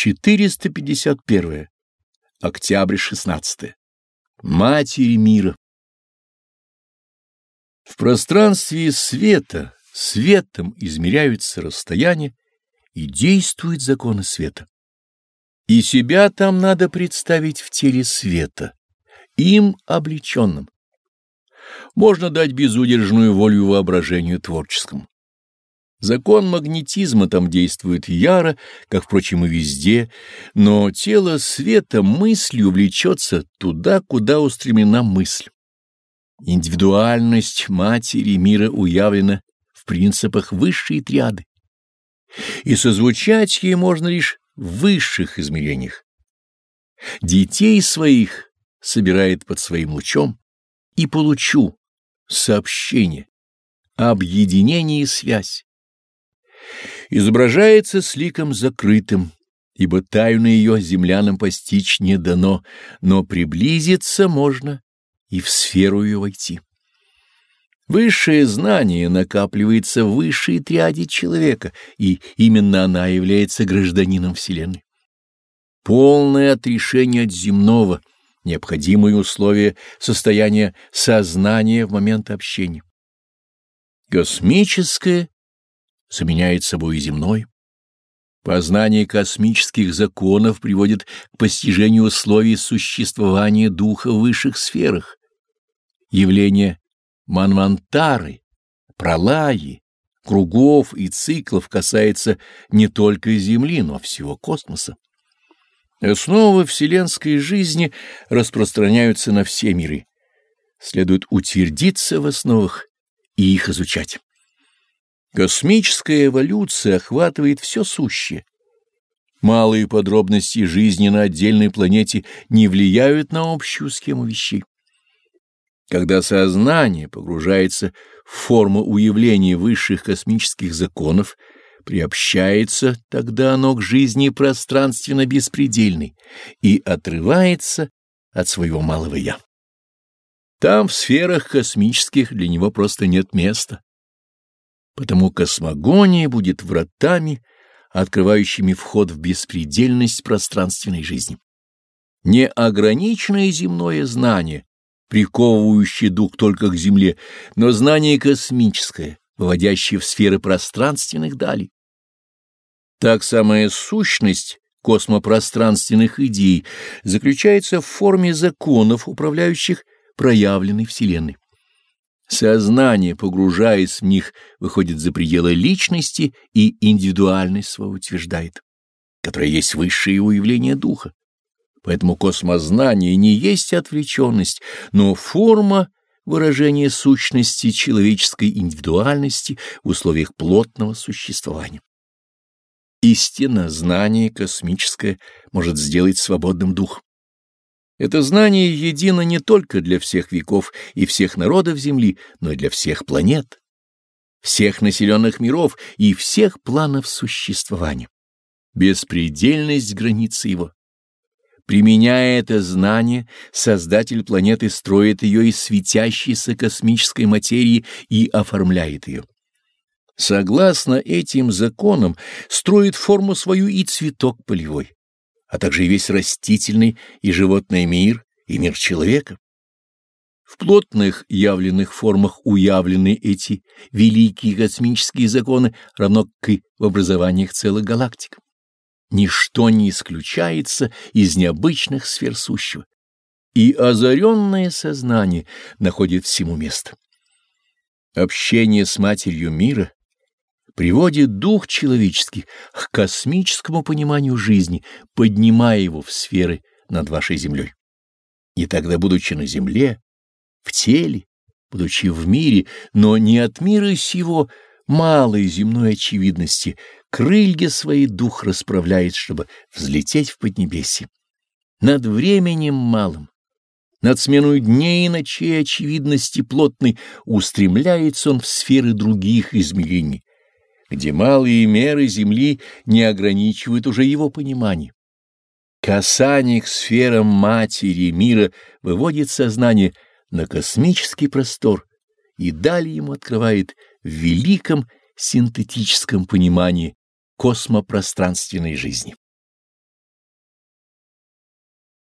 451. Октябрь 16. Матери мира. В пространстве света светом измеряются расстояния и действуют законы света. И себя там надо представить в теле света, им облеченным. Можно дать безудержную волю воображению творческому. Закон магнетизма там действует яро, как, впрочем, и везде, но тело света мыслью влечется туда, куда устремлена мысль. Индивидуальность матери мира уявлена в принципах высшей триады, и созвучать ей можно лишь в высших измерениях. Детей своих собирает под своим лучом и получу сообщение, объединение и связь изображается с ликом закрытым, ибо тайну ее землянам постичь не дано, но приблизиться можно и в сферу ее войти. Высшее знание накапливается в высшей триаде человека, и именно она является гражданином Вселенной. Полное отрешение от земного — необходимые условия состояния сознания в момент общения. Космическое заменяет собой земной. Познание космических законов приводит к постижению условий существования духа в высших сферах. Явление манвантары, пролаи, кругов и циклов касается не только Земли, но всего космоса. Основы вселенской жизни распространяются на все миры. Следует утвердиться в основах и их изучать. Космическая эволюция охватывает все сущее. Малые подробности жизни на отдельной планете не влияют на общую схему вещей. Когда сознание погружается в форму уявления высших космических законов, приобщается тогда оно к жизни пространственно-беспредельной и отрывается от своего малого «я». Там, в сферах космических, для него просто нет места. Потому космогония будет вратами, открывающими вход в беспредельность пространственной жизни. Неограниченное земное знание, приковывающее дух только к Земле, но знание космическое, выводящее в сферы пространственных далей. Так самая сущность космопространственных идей заключается в форме законов, управляющих проявленной Вселенной. Сознание, погружаясь в них, выходит за пределы личности и индивидуальность свою утверждает, которая есть высшее уявление духа. Поэтому космознание не есть отвлеченность, но форма выражения сущности человеческой индивидуальности в условиях плотного существования. Истина, знание космическое может сделать свободным дух. Это знание едино не только для всех веков и всех народов Земли, но и для всех планет, всех населенных миров и всех планов существования. Беспредельность границы его. Применяя это знание, создатель планеты строит ее из светящейся космической материи и оформляет ее. Согласно этим законам, строит форму свою и цветок полевой а также и весь растительный и животный мир и мир человека. В плотных явленных формах уявлены эти великие космические законы, равно как и в образованиях целых галактик. Ничто не исключается из необычных сфер сущего, и озаренное сознание находит всему место. Общение с Матерью мира приводит дух человеческий к космическому пониманию жизни, поднимая его в сферы над вашей землей. И тогда, будучи на земле, в теле, будучи в мире, но не от мира сего, малой земной очевидности, крылья свои дух расправляет, чтобы взлететь в Поднебесье. Над временем малым, над сменой дней и ночей очевидности плотной устремляется он в сферы других измерений, где малые меры Земли не ограничивают уже его понимание. Касание к сферам Матери мира выводит сознание на космический простор и далее ему открывает в великом синтетическом понимании космопространственной жизни.